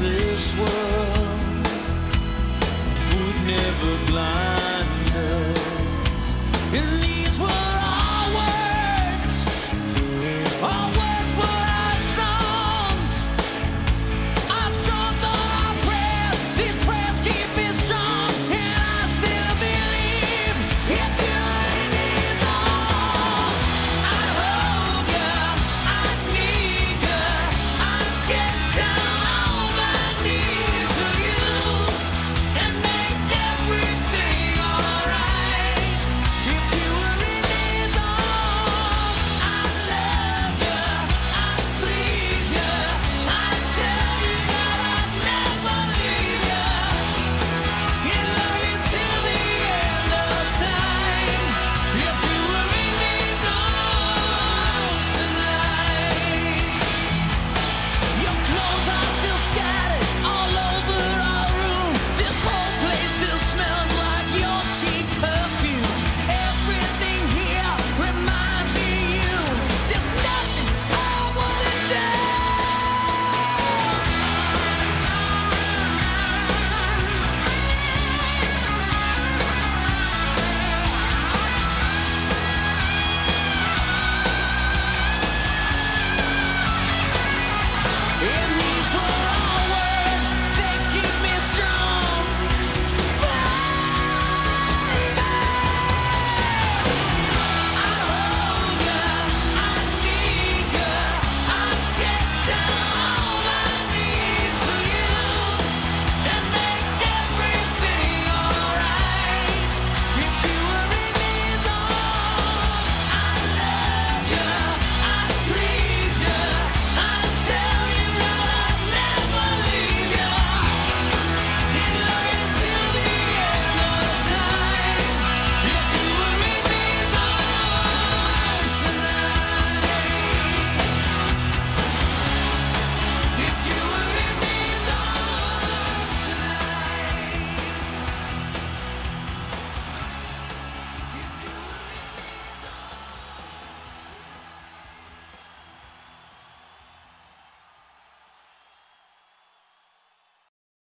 this world